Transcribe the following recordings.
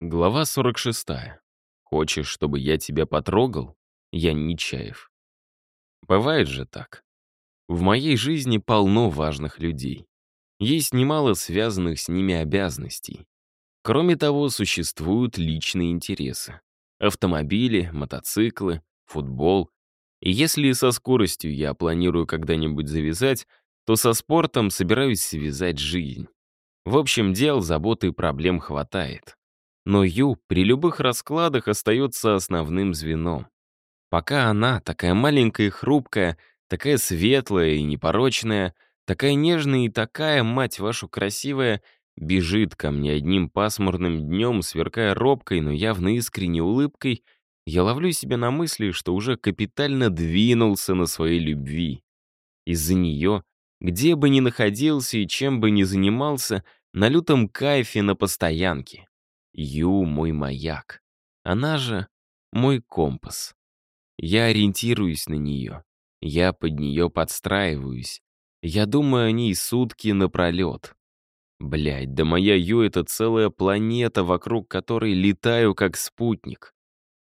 Глава 46. Хочешь, чтобы я тебя потрогал? Я Нечаев. Бывает же так. В моей жизни полно важных людей. Есть немало связанных с ними обязанностей. Кроме того, существуют личные интересы. Автомобили, мотоциклы, футбол. И если со скоростью я планирую когда-нибудь завязать, то со спортом собираюсь связать жизнь. В общем, дел, забот и проблем хватает. Но Ю при любых раскладах остается основным звеном. Пока она, такая маленькая и хрупкая, такая светлая и непорочная, такая нежная и такая, мать вашу, красивая, бежит ко мне одним пасмурным днем, сверкая робкой, но явно искренней улыбкой, я ловлю себя на мысли, что уже капитально двинулся на своей любви. Из-за нее, где бы ни находился и чем бы ни занимался, на лютом кайфе на постоянке. Ю — мой маяк. Она же мой компас. Я ориентируюсь на нее. Я под нее подстраиваюсь. Я думаю о ней сутки напролет. Блядь, да моя Ю — это целая планета, вокруг которой летаю как спутник.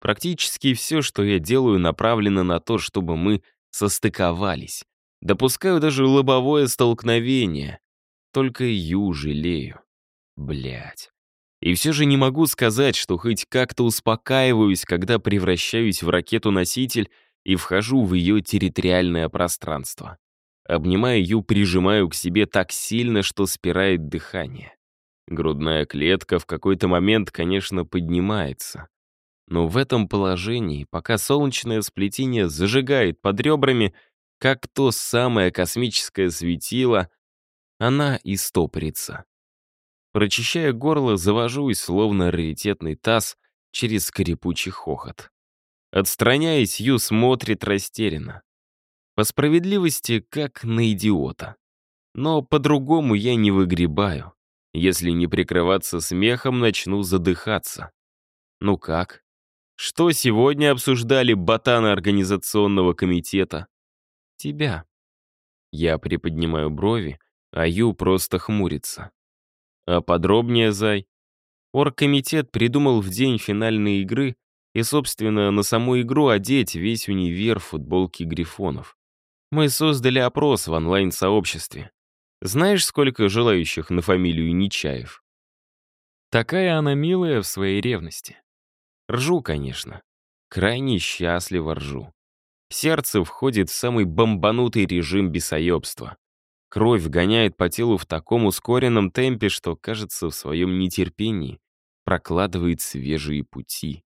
Практически все, что я делаю, направлено на то, чтобы мы состыковались. Допускаю даже лобовое столкновение. Только Ю жалею. Блядь. И все же не могу сказать, что хоть как-то успокаиваюсь, когда превращаюсь в ракету-носитель и вхожу в ее территориальное пространство. Обнимая ее, прижимаю к себе так сильно, что спирает дыхание. Грудная клетка в какой-то момент, конечно, поднимается. Но в этом положении, пока солнечное сплетение зажигает под ребрами, как то самое космическое светило, она истопрится. Прочищая горло, завожусь, словно раритетный таз, через скрипучий хохот. Отстраняясь, Ю смотрит растерянно. По справедливости, как на идиота. Но по-другому я не выгребаю. Если не прикрываться смехом, начну задыхаться. Ну как? Что сегодня обсуждали ботаны организационного комитета? Тебя. Я приподнимаю брови, а Ю просто хмурится. А подробнее, Зай? Оргкомитет придумал в день финальной игры и, собственно, на саму игру одеть весь универ футболки грифонов. Мы создали опрос в онлайн-сообществе. Знаешь, сколько желающих на фамилию Нечаев? Такая она милая в своей ревности. Ржу, конечно. Крайне счастливо ржу. Сердце входит в самый бомбанутый режим бесоебства. Кровь гоняет по телу в таком ускоренном темпе, что, кажется, в своем нетерпении прокладывает свежие пути.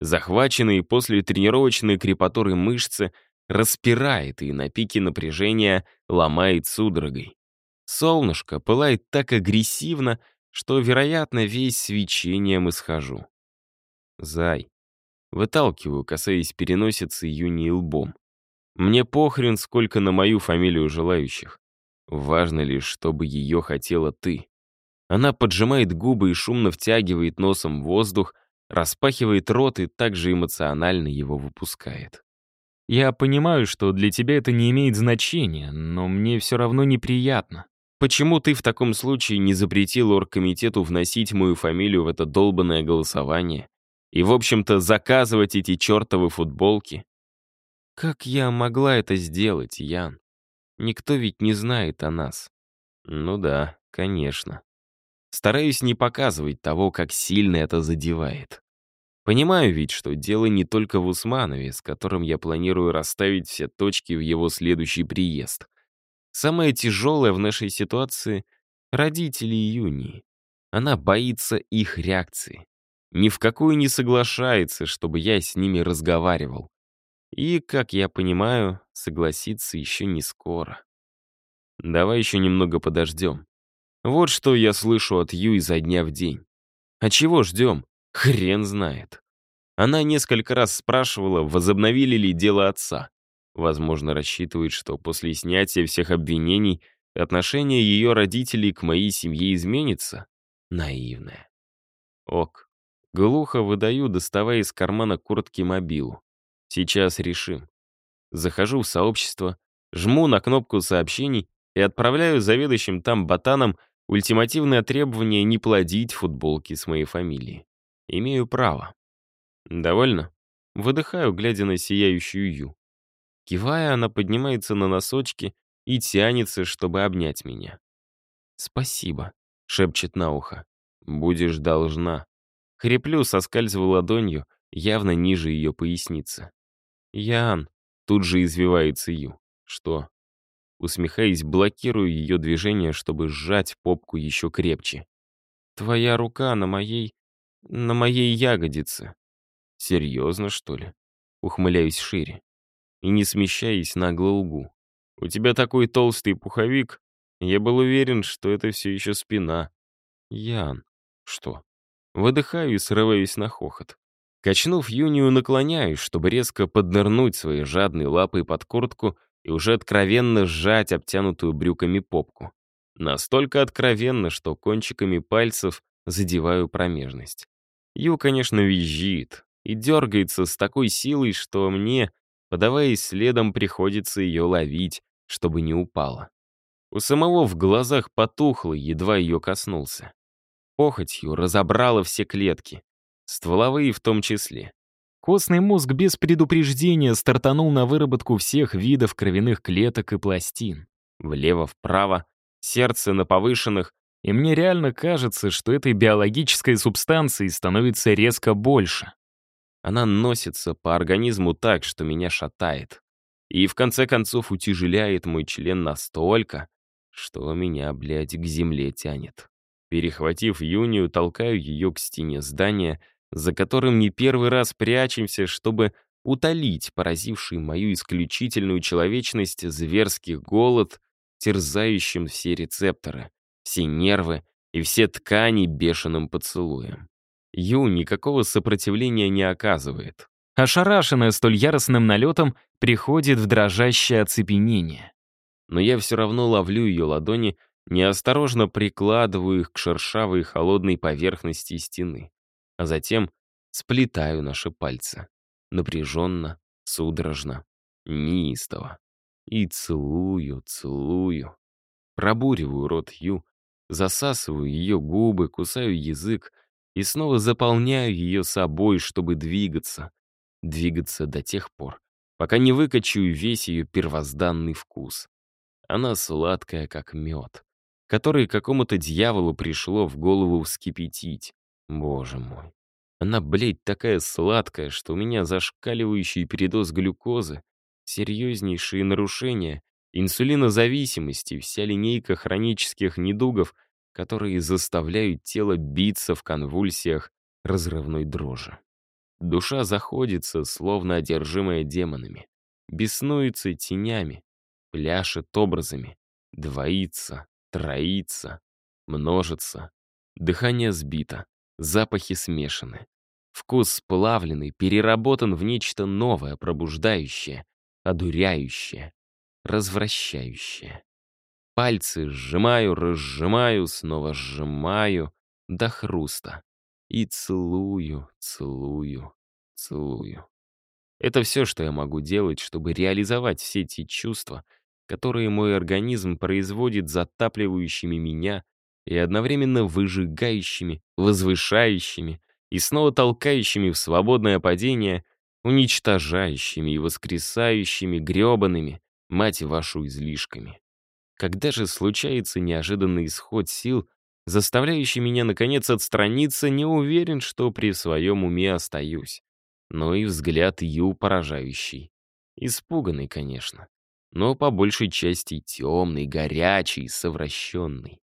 Захваченные после тренировочной крепатуры мышцы распирает и на пике напряжения ломает судорогой. Солнышко пылает так агрессивно, что, вероятно, весь свечением исхожу. Зай. Выталкиваю, касаясь переносицы Юни лбом. Мне похрен, сколько на мою фамилию желающих. Важно лишь, чтобы ее хотела ты. Она поджимает губы и шумно втягивает носом воздух, распахивает рот и также эмоционально его выпускает. Я понимаю, что для тебя это не имеет значения, но мне все равно неприятно. Почему ты в таком случае не запретил оргкомитету вносить мою фамилию в это долбанное голосование и, в общем-то, заказывать эти чертовы футболки? Как я могла это сделать, Ян? Никто ведь не знает о нас. Ну да, конечно. Стараюсь не показывать того, как сильно это задевает. Понимаю ведь, что дело не только в Усманове, с которым я планирую расставить все точки в его следующий приезд. Самое тяжелое в нашей ситуации — родители Юнии. Она боится их реакции. Ни в какую не соглашается, чтобы я с ними разговаривал. И, как я понимаю, согласиться еще не скоро. Давай еще немного подождем. Вот что я слышу от Ю изо дня в день. А чего ждем? Хрен знает. Она несколько раз спрашивала, возобновили ли дело отца. Возможно, рассчитывает, что после снятия всех обвинений отношение ее родителей к моей семье изменится. Наивная. Ок. Глухо выдаю, доставая из кармана куртки мобилу. Сейчас решим. Захожу в сообщество, жму на кнопку сообщений и отправляю заведующим там ботанам ультимативное требование не плодить футболки с моей фамилией. Имею право. Довольно? Выдыхаю, глядя на сияющую Ю. Кивая, она поднимается на носочки и тянется, чтобы обнять меня. «Спасибо», — шепчет на ухо. «Будешь должна». Хриплю, соскальзываю ладонью, явно ниже ее поясницы. «Ян», — тут же извивается Ю. «Что?» Усмехаясь, блокирую ее движение, чтобы сжать попку еще крепче. «Твоя рука на моей... на моей ягодице». «Серьезно, что ли?» Ухмыляюсь шире. И не смещаясь, нагло лгу. «У тебя такой толстый пуховик. Я был уверен, что это все еще спина». «Ян». «Что?» Выдыхаю и срываюсь на хохот. Качнув Юнию, наклоняюсь, чтобы резко поднырнуть своей жадной лапой под куртку и уже откровенно сжать обтянутую брюками попку. Настолько откровенно, что кончиками пальцев задеваю промежность. Ю, конечно, визжит и дергается с такой силой, что мне, подаваясь следом, приходится ее ловить, чтобы не упала. У самого в глазах потухло, едва ее коснулся. Похотью разобрала все клетки, стволовые в том числе. Костный мозг без предупреждения стартанул на выработку всех видов кровяных клеток и пластин. Влево-вправо, сердце на повышенных, и мне реально кажется, что этой биологической субстанции становится резко больше. Она носится по организму так, что меня шатает. И в конце концов утяжеляет мой член настолько, что меня, блядь, к земле тянет. Перехватив Юнию, толкаю ее к стене здания за которым не первый раз прячемся, чтобы утолить поразивший мою исключительную человечность зверский голод, терзающим все рецепторы, все нервы и все ткани бешеным поцелуем. Ю никакого сопротивления не оказывает. Ошарашенная столь яростным налетом, приходит в дрожащее оцепенение. Но я все равно ловлю ее ладони, неосторожно прикладываю их к шершавой холодной поверхности стены а затем сплетаю наши пальцы. Напряженно, судорожно, неистово. И целую, целую. Пробуриваю рот Ю, засасываю ее губы, кусаю язык и снова заполняю ее собой, чтобы двигаться. Двигаться до тех пор, пока не выкачу весь ее первозданный вкус. Она сладкая, как мед, который какому-то дьяволу пришло в голову вскипятить. Боже мой. Она, блядь, такая сладкая, что у меня зашкаливающий передоз глюкозы, серьезнейшие нарушения, инсулинозависимости, вся линейка хронических недугов, которые заставляют тело биться в конвульсиях разрывной дрожи. Душа заходится, словно одержимая демонами, беснуется тенями, пляшет образами, двоится, троится, множится. Дыхание сбито, Запахи смешаны. Вкус сплавленный, переработан в нечто новое, пробуждающее, одуряющее, развращающее. Пальцы сжимаю, разжимаю, снова сжимаю до хруста. И целую, целую, целую. Это все, что я могу делать, чтобы реализовать все те чувства, которые мой организм производит затапливающими меня и одновременно выжигающими, возвышающими и снова толкающими в свободное падение, уничтожающими и воскресающими гребаными, мать вашу, излишками. Когда же случается неожиданный исход сил, заставляющий меня, наконец, отстраниться, не уверен, что при своем уме остаюсь. Но и взгляд Ю поражающий. Испуганный, конечно, но по большей части темный, горячий, совращенный.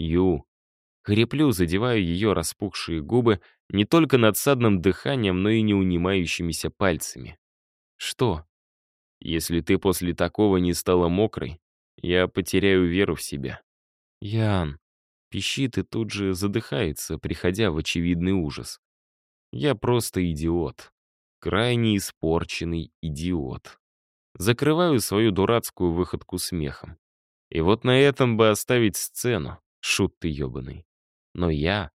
Ю. Хриплю, задеваю ее распухшие губы не только надсадным дыханием, но и неунимающимися пальцами. Что? Если ты после такого не стала мокрой, я потеряю веру в себя. Ян. Пищит и тут же задыхается, приходя в очевидный ужас. Я просто идиот. Крайне испорченный идиот. Закрываю свою дурацкую выходку смехом. И вот на этом бы оставить сцену. Шут ты ебаный. Но я,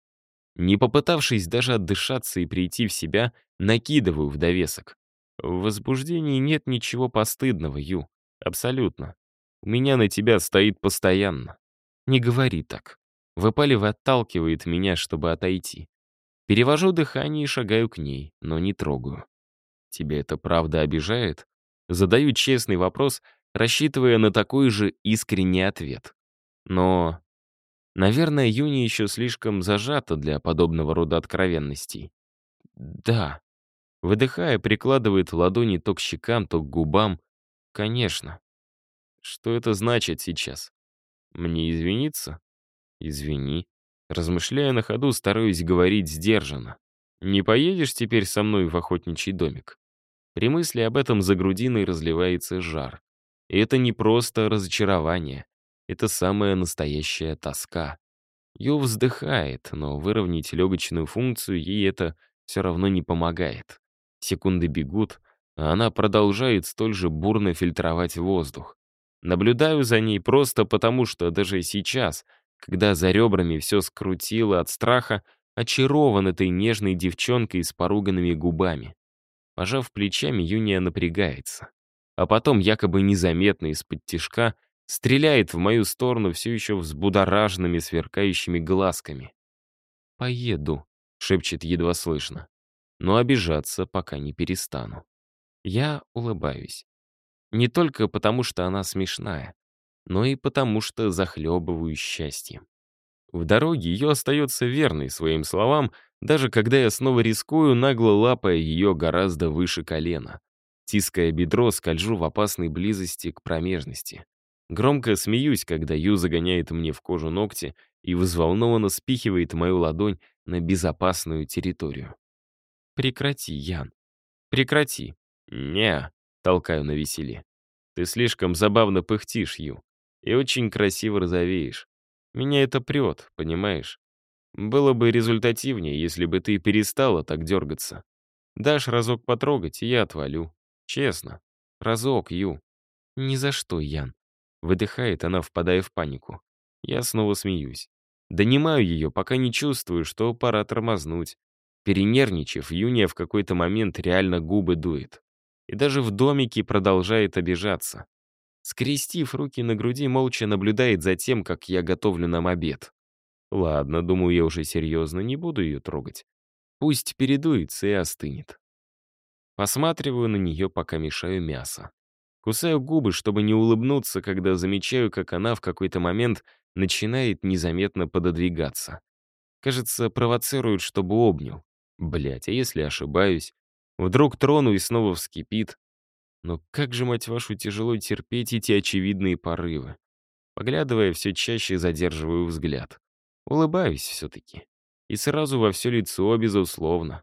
не попытавшись даже отдышаться и прийти в себя, накидываю в довесок. В возбуждении нет ничего постыдного, Ю. Абсолютно. У меня на тебя стоит постоянно. Не говори так. Выпаливай отталкивает меня, чтобы отойти. Перевожу дыхание и шагаю к ней, но не трогаю. Тебя это правда обижает? Задаю честный вопрос, рассчитывая на такой же искренний ответ. Но, наверное, Юни еще слишком зажата для подобного рода откровенностей. Да. Выдыхая, прикладывает ладони то к щекам, то к губам. Конечно. Что это значит сейчас? Мне извиниться? Извини. Размышляя на ходу, стараюсь говорить сдержанно. Не поедешь теперь со мной в охотничий домик? При мысли об этом за грудиной разливается жар. И это не просто разочарование. Это самая настоящая тоска. Ю вздыхает, но выровнять легочную функцию ей это все равно не помогает. Секунды бегут, а она продолжает столь же бурно фильтровать воздух. Наблюдаю за ней просто потому, что даже сейчас, когда за ребрами все скрутило от страха, очарован этой нежной девчонкой с поруганными губами. Пожав плечами, Юния напрягается. А потом, якобы незаметно из-под тишка, стреляет в мою сторону все еще взбудораженными сверкающими глазками. «Поеду», — шепчет едва слышно. Но обижаться пока не перестану. Я улыбаюсь. Не только потому, что она смешная, но и потому, что захлебываюсь счастьем. В дороге ее остается верной своим словам, даже когда я снова рискую, нагло лапая ее гораздо выше колена. Тиская бедро, скольжу в опасной близости к промежности. Громко смеюсь, когда Ю загоняет мне в кожу ногти и взволнованно спихивает мою ладонь на безопасную территорию. «Прекрати, Ян. Прекрати». «Не», — толкаю на веселе. «Ты слишком забавно пыхтишь, Ю, и очень красиво розовеешь. Меня это прет, понимаешь? Было бы результативнее, если бы ты перестала так дергаться. Дашь разок потрогать, и я отвалю. Честно. Разок, Ю. Ни за что, Ян. Выдыхает она, впадая в панику. Я снова смеюсь. Донимаю ее, пока не чувствую, что пора тормознуть. Перенервничав, Юния в какой-то момент реально губы дует. И даже в домике продолжает обижаться. Скрестив руки на груди, молча наблюдает за тем, как я готовлю нам обед. Ладно, думаю, я уже серьезно, не буду ее трогать. Пусть передуется и остынет. Посматриваю на нее, пока мешаю мясо. Кусаю губы, чтобы не улыбнуться, когда замечаю, как она в какой-то момент начинает незаметно пододвигаться. Кажется, провоцирует, чтобы обнял. Блять, а если ошибаюсь? Вдруг трону и снова вскипит, но как же, мать вашу, тяжело терпеть эти очевидные порывы. Поглядывая, все чаще задерживаю взгляд. Улыбаюсь все-таки. И сразу во все лицо, безусловно.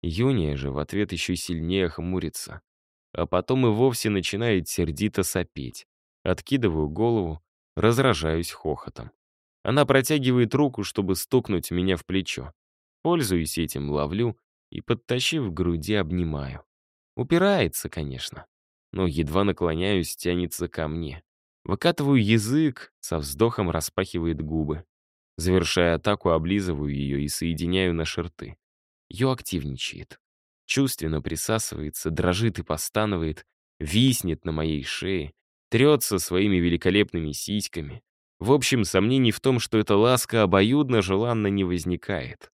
Юния же в ответ еще сильнее хмурится. А потом и вовсе начинает сердито сопеть. Откидываю голову, разражаюсь хохотом. Она протягивает руку, чтобы стукнуть меня в плечо. Пользуюсь этим, ловлю и, подтащив к груди, обнимаю. Упирается, конечно но едва наклоняюсь, тянется ко мне. Выкатываю язык, со вздохом распахивает губы. Завершая атаку, облизываю ее и соединяю на шерты. Ё активничает. Чувственно присасывается, дрожит и постанывает, виснет на моей шее, трется своими великолепными сиськами. В общем, сомнений в том, что эта ласка обоюдно желанно не возникает.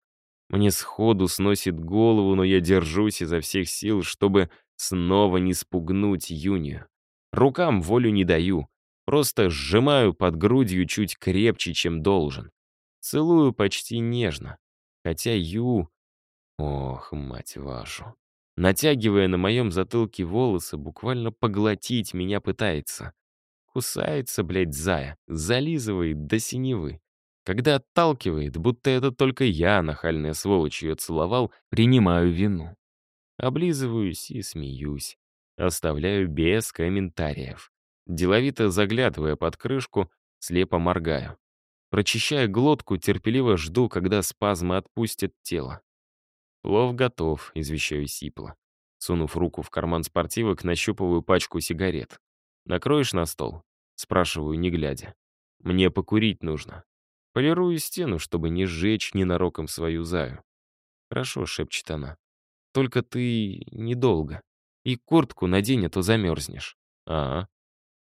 Мне сходу сносит голову, но я держусь изо всех сил, чтобы снова не спугнуть Юнию. Рукам волю не даю, просто сжимаю под грудью чуть крепче, чем должен. Целую почти нежно, хотя Ю... Ох, мать вашу. Натягивая на моем затылке волосы, буквально поглотить меня пытается. Кусается, блядь, зая, зализывает до синевы. Когда отталкивает, будто это только я, нахальная сволочь, ее целовал, принимаю вину. Облизываюсь и смеюсь. Оставляю без комментариев. Деловито заглядывая под крышку, слепо моргаю. Прочищая глотку, терпеливо жду, когда спазмы отпустят тело. «Плов готов», — извещаю сипло. Сунув руку в карман спортивок, нащупываю пачку сигарет. «Накроешь на стол?» — спрашиваю, не глядя. «Мне покурить нужно». Полирую стену, чтобы не сжечь ненароком свою заю. «Хорошо», — шепчет она. «Только ты недолго. И куртку надень, а то замерзнешь». «А,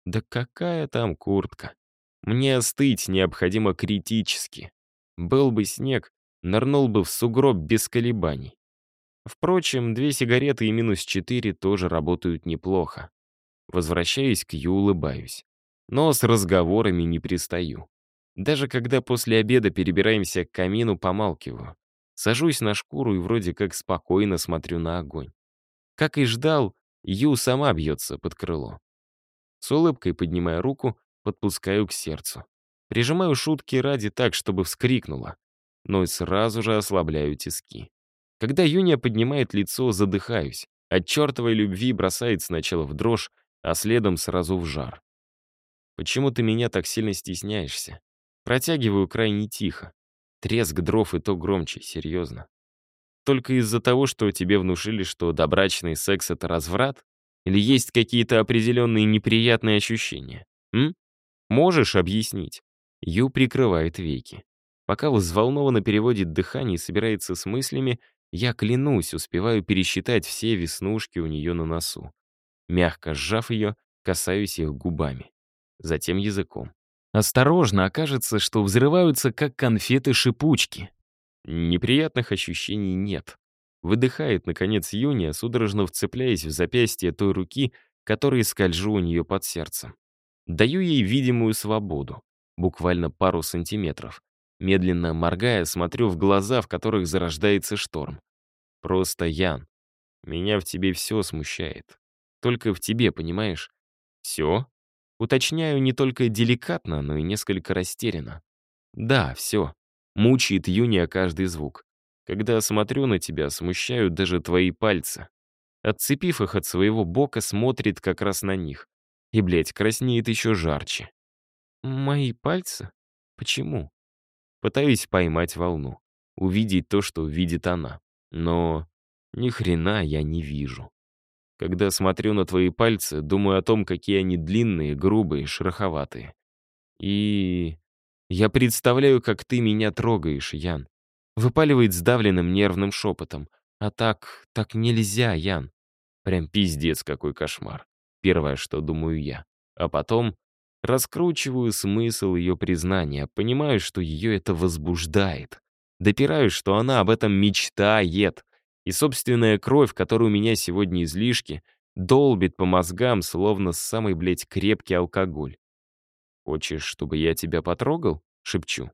да какая там куртка? Мне остыть необходимо критически. Был бы снег, нырнул бы в сугроб без колебаний. Впрочем, две сигареты и минус четыре тоже работают неплохо. Возвращаюсь к Ю, улыбаюсь. Но с разговорами не пристаю. Даже когда после обеда перебираемся к камину, помалкиваю. Сажусь на шкуру и вроде как спокойно смотрю на огонь. Как и ждал, Ю сама бьется под крыло. С улыбкой поднимая руку, подпускаю к сердцу. Прижимаю шутки ради так, чтобы вскрикнула, но и сразу же ослабляю тиски. Когда Юния поднимает лицо, задыхаюсь. От чертовой любви бросает сначала в дрожь, а следом сразу в жар. Почему ты меня так сильно стесняешься? Протягиваю крайне тихо. Треск дров и то громче, серьезно. Только из-за того, что тебе внушили, что добрачный секс — это разврат? Или есть какие-то определенные неприятные ощущения? М? Можешь объяснить? Ю прикрывает веки. Пока взволнованно переводит дыхание и собирается с мыслями, я клянусь, успеваю пересчитать все веснушки у нее на носу. Мягко сжав ее, касаюсь их губами. Затем языком. Осторожно, окажется, что взрываются, как конфеты-шипучки. Неприятных ощущений нет. Выдыхает, наконец, Юния, судорожно вцепляясь в запястье той руки, которой скольжу у нее под сердцем. Даю ей видимую свободу, буквально пару сантиметров. Медленно моргая, смотрю в глаза, в которых зарождается шторм. Просто, Ян, меня в тебе все смущает. Только в тебе, понимаешь? Все? Уточняю не только деликатно, но и несколько растерянно. Да, все. Мучает Юния каждый звук. Когда смотрю на тебя, смущают даже твои пальцы. Отцепив их от своего бока, смотрит как раз на них. И, блядь, краснеет еще жарче. Мои пальцы? Почему? Пытаюсь поймать волну, увидеть то, что видит она. Но ни хрена я не вижу. Когда смотрю на твои пальцы, думаю о том, какие они длинные, грубые, шероховатые. И я представляю, как ты меня трогаешь, Ян. Выпаливает сдавленным нервным шепотом. А так, так нельзя, Ян. Прям пиздец какой кошмар. Первое, что думаю я. А потом Раскручиваю смысл ее признания, понимаю, что ее это возбуждает. Допираю, что она об этом мечтает. И собственная кровь, которая у меня сегодня излишки, долбит по мозгам, словно самый, блядь, крепкий алкоголь. «Хочешь, чтобы я тебя потрогал?» — шепчу.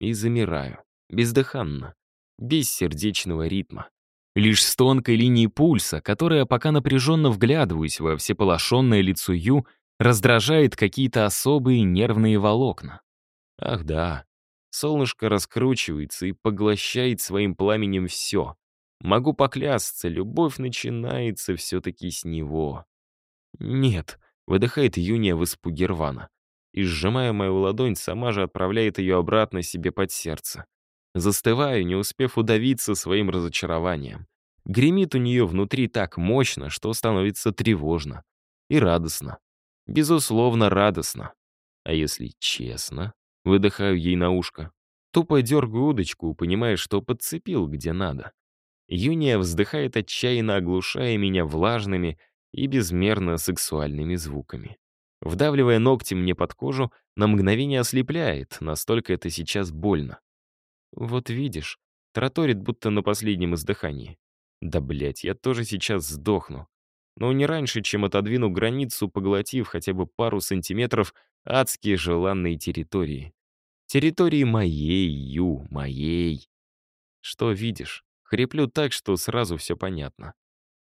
И замираю. Бездыханно. Без сердечного ритма. Лишь с тонкой линией пульса, которая пока напряженно вглядываюсь во всеполошенное лицо Ю, раздражает какие-то особые нервные волокна. Ах да, солнышко раскручивается и поглощает своим пламенем все. Могу поклясться, любовь начинается все-таки с него. Нет, выдыхает Юния в испуге рвана. И, сжимая мою ладонь, сама же отправляет ее обратно себе под сердце. Застываю, не успев удавиться своим разочарованием. Гремит у нее внутри так мощно, что становится тревожно и радостно. Безусловно, радостно. А если честно, выдыхаю ей на ушко. Тупо дергаю удочку, понимая, что подцепил где надо. Юния вздыхает отчаянно, оглушая меня влажными и безмерно сексуальными звуками. Вдавливая ногти мне под кожу, на мгновение ослепляет, настолько это сейчас больно. Вот видишь, траторит будто на последнем издыхании. Да, блять, я тоже сейчас сдохну но не раньше, чем отодвину границу, поглотив хотя бы пару сантиметров адские желанные территории. Территории моей, Ю, моей. Что видишь? Хриплю так, что сразу все понятно.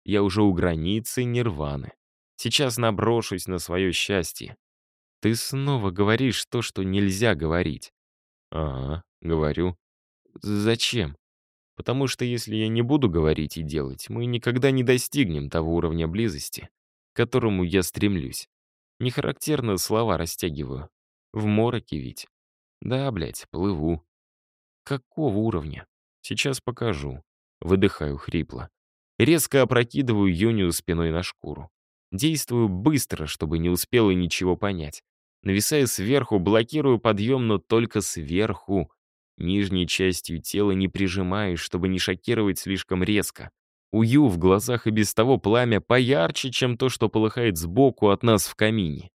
Я уже у границы нирваны. Сейчас наброшусь на свое счастье. Ты снова говоришь то, что нельзя говорить. Ага, говорю. Зачем? Потому что если я не буду говорить и делать, мы никогда не достигнем того уровня близости, к которому я стремлюсь. Нехарактерно слова растягиваю. В мороке ведь. Да, блядь, плыву. Какого уровня? Сейчас покажу. Выдыхаю хрипло. Резко опрокидываю Юнию спиной на шкуру. Действую быстро, чтобы не успела ничего понять. Нависая сверху, блокирую подъем, но только сверху. Нижней частью тела не прижимаюсь, чтобы не шокировать слишком резко. Ую в глазах и без того пламя поярче, чем то, что полыхает сбоку от нас в камине.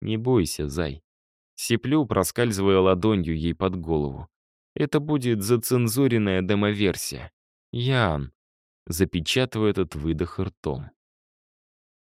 Не бойся, зай. Сиплю, проскальзывая ладонью ей под голову. Это будет зацензуренная демоверсия. Ян. Запечатываю этот выдох ртом.